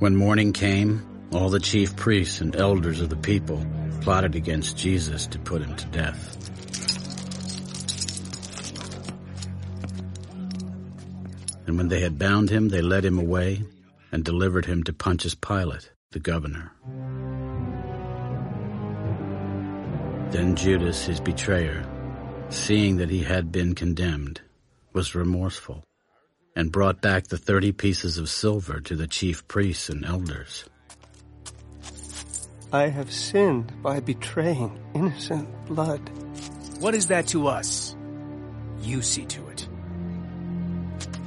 When morning came, all the chief priests and elders of the people plotted against Jesus to put him to death. And when they had bound him, they led him away and delivered him to Pontius Pilate, the governor. Then Judas, his betrayer, seeing that he had been condemned, was remorseful and brought back the thirty pieces of silver to the chief priests and elders. I have sinned by betraying innocent blood. What is that to us? You see to it.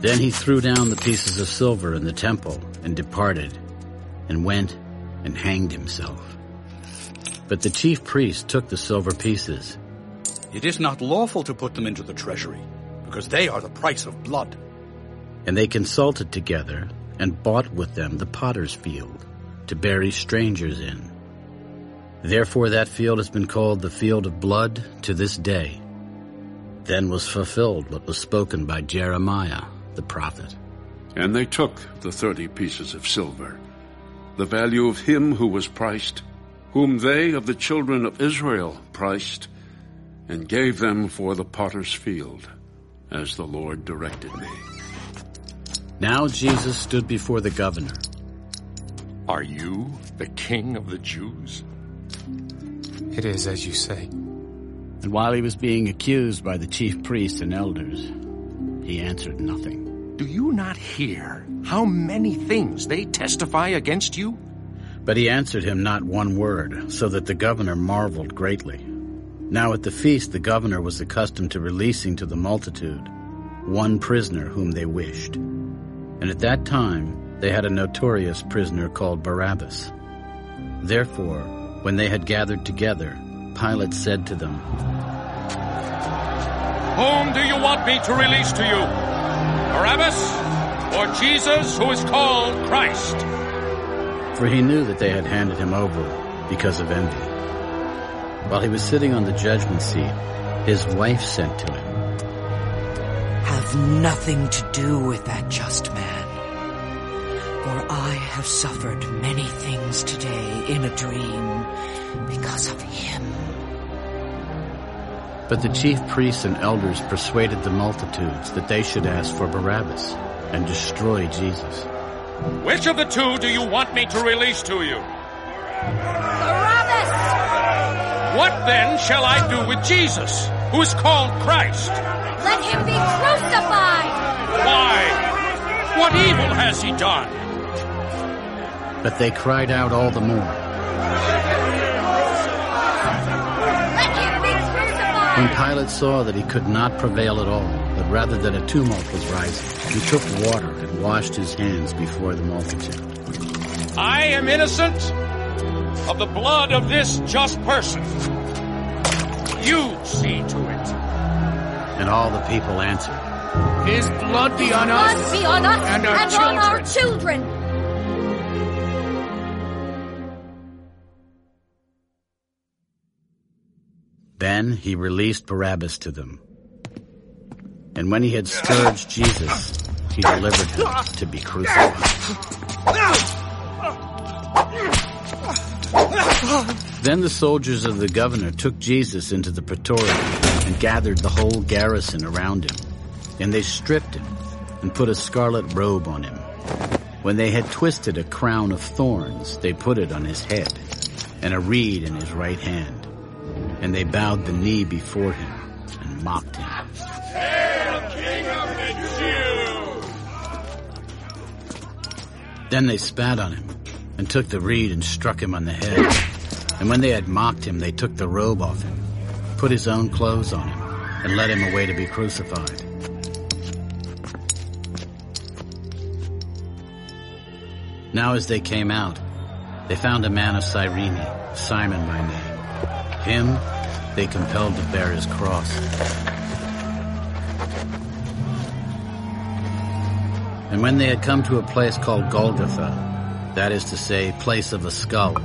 Then he threw down the pieces of silver in the temple and departed, and went and hanged himself. But the chief priests took the silver pieces. It is not lawful to put them into the treasury, because they are the price of blood. And they consulted together and bought with them the potter's field to bury strangers in. Therefore that field has been called the field of blood to this day. Then was fulfilled what was spoken by Jeremiah the prophet. And they took the thirty pieces of silver, the value of him who was priced, whom they of the children of Israel priced, and gave them for the potter's field, as the Lord directed me. Now Jesus stood before the governor. Are you the king of the Jews? It is as you say. And while he was being accused by the chief priests and elders, he answered nothing. Do you not hear how many things they testify against you? But he answered him not one word, so that the governor marveled greatly. Now at the feast the governor was accustomed to releasing to the multitude one prisoner whom they wished. And at that time they had a notorious prisoner called Barabbas. Therefore, when they had gathered together, Pilate said to them, Whom do you want me to release to you? Barabbas or Jesus who is called Christ? For he knew that they had handed him over because of envy. While he was sitting on the judgment seat, his wife sent to him, Have nothing to do with that just man. For I have suffered many things today in a dream because of him. But the chief priests and elders persuaded the multitudes that they should ask for Barabbas and destroy Jesus. Which of the two do you want me to release to you? Barabbas! What then shall I do with Jesus, who is called Christ? Let him be crucified! Why? What evil has he done? But they cried out all the more. Let him be crucified! When Pilate saw that he could not prevail at all, but rather that a tumult was rising, he took water and washed his hands before the multitude. I am innocent of the blood of this just person. You see to it. And all the people answered, His blood be on Blood us be on us and our on children. our children! Then he released Barabbas to them. And when he had scourged Jesus, he delivered him to be crucified. Then the soldiers of the governor took Jesus into the praetorium and gathered the whole garrison around him. And they stripped him and put a scarlet robe on him. When they had twisted a crown of thorns, they put it on his head and a reed in his right hand. And they bowed the knee before him and mocked him. King of the Jews! Then they spat on him and took the reed and struck him on the head. And when they had mocked him, they took the robe off him, put his own clothes on him, and led him away to be crucified. Now as they came out, they found a man of Cyrene, Simon by name. Him they compelled to bear his cross. And when they had come to a place called Golgotha, that is to say, place of a skull,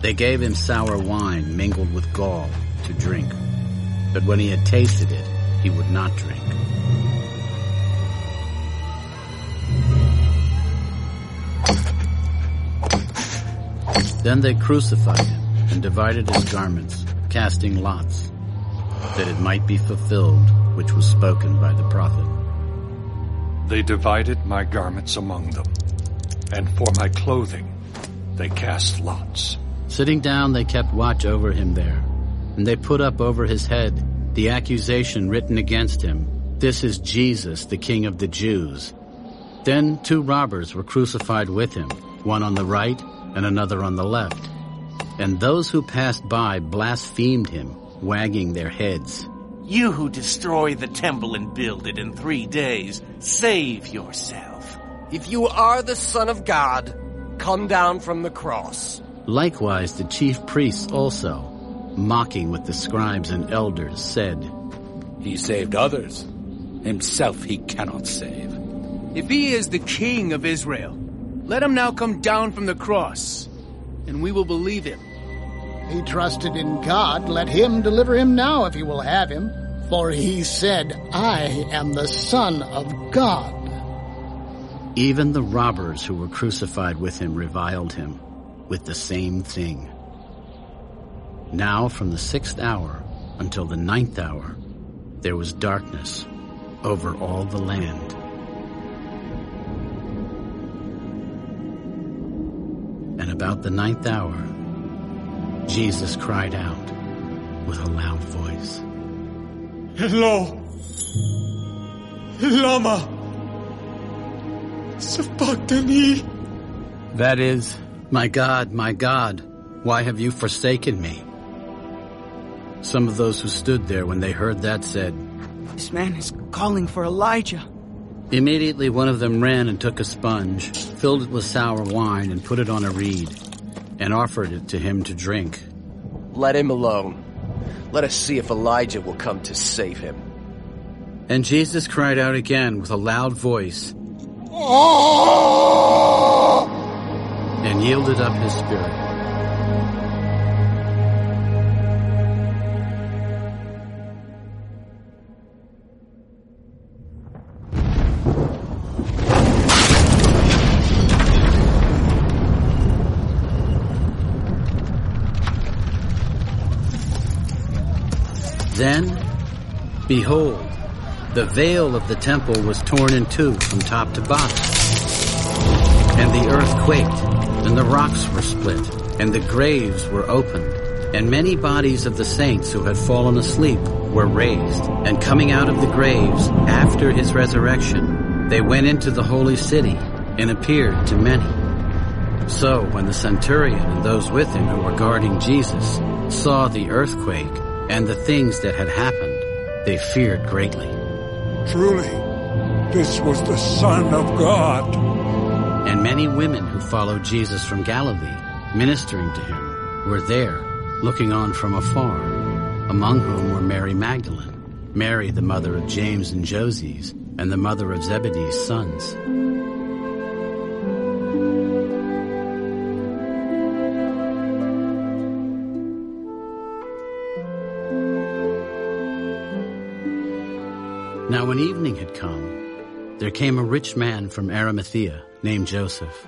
they gave him sour wine mingled with gall to drink. But when he had tasted it, he would not drink. Then they crucified him and divided his garments, casting lots, that it might be fulfilled which was spoken by the prophet. They divided my garments among them, and for my clothing they cast lots. Sitting down, they kept watch over him there, and they put up over his head the accusation written against him, This is Jesus, the King of the Jews. Then two robbers were crucified with him, one on the right and another on the left. And those who passed by blasphemed him, wagging their heads. You who destroy the temple and build it in three days, save yourself. If you are the Son of God, come down from the cross. Likewise the chief priests also, mocking with the scribes and elders, said, He saved others. Himself he cannot save. If he is the king of Israel, let him now come down from the cross, and we will believe him. He trusted in God. Let him deliver him now if he will have him. For he said, I am the Son of God. Even the robbers who were crucified with him reviled him with the same thing. Now from the sixth hour until the ninth hour, there was darkness over all the land. And about the ninth hour, Jesus cried out with a loud voice. Hello. Lama. Sabachthani. That is, My God, my God, why have you forsaken me? Some of those who stood there when they heard that said, This man is calling for Elijah. Immediately one of them ran and took a sponge, filled it with sour wine, and put it on a reed, and offered it to him to drink. Let him alone. Let us see if Elijah will come to save him. And Jesus cried out again with a loud voice, oh! And yielded up his spirit. Then, behold, the veil of the temple was torn in two from top to bottom. And the earth quaked, and the rocks were split, and the graves were opened, and many bodies of the saints who had fallen asleep were raised. And coming out of the graves after his resurrection, they went into the holy city and appeared to many. So when the centurion and those with him who were guarding Jesus saw the earthquake and the things that had happened, they feared greatly. Truly, this was the Son of God. And many women who followed Jesus from Galilee, ministering to him, were there, looking on from afar, among whom were Mary Magdalene, Mary the mother of James and Joses, and the mother of Zebedee's sons. Now when evening had come, there came a rich man from Arimathea named Joseph,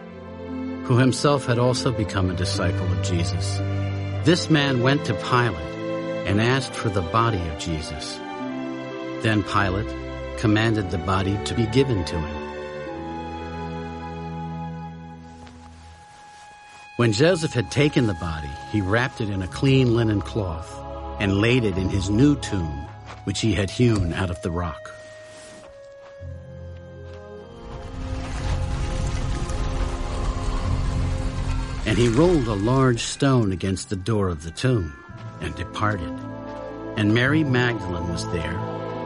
who himself had also become a disciple of Jesus. This man went to Pilate and asked for the body of Jesus. Then Pilate commanded the body to be given to him. When Joseph had taken the body, he wrapped it in a clean linen cloth and laid it in his new tomb, which he had hewn out of the rock. And he rolled a large stone against the door of the tomb and departed. And Mary Magdalene was there,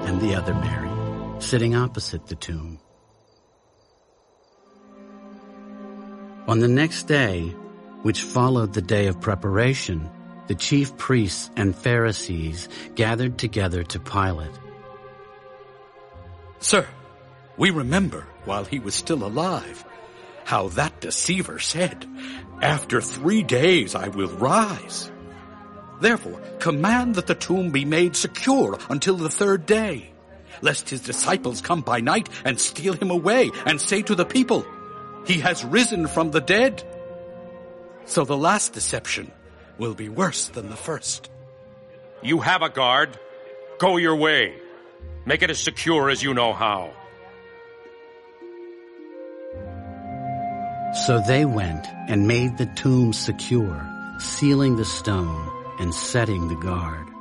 and the other Mary, sitting opposite the tomb. On the next day, which followed the day of preparation, the chief priests and Pharisees gathered together to Pilate. Sir, we remember while he was still alive how that deceiver said, After three days I will rise. Therefore, command that the tomb be made secure until the third day, lest his disciples come by night and steal him away and say to the people, He has risen from the dead. So the last deception will be worse than the first. You have a guard. Go your way. Make it as secure as you know how. So they went and made the tomb secure, sealing the stone and setting the guard.